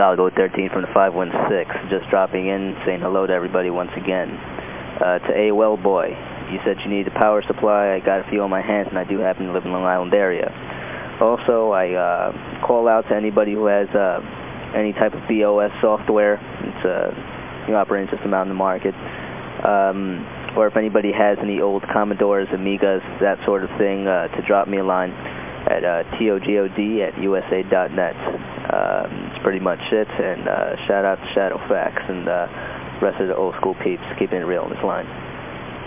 Galgo 13 from the 516. Just dropping in, saying hello to everybody once again. Uh, to AOL Boy, you said you need a power supply. I got a few on my hands, and I do happen to live in the Long Island area. Also, I uh, call out to anybody who has uh, any type of BeOS software. It's a new operating system out in the market. Um, or if anybody has any old Commodores, Amigas, that sort of thing, uh, to drop me a line at uh, togod at usa.net. Uh, it's pretty much it, and uh, shout out to Shadowfax and uh, rest of the old school peeps keeping it real on this line.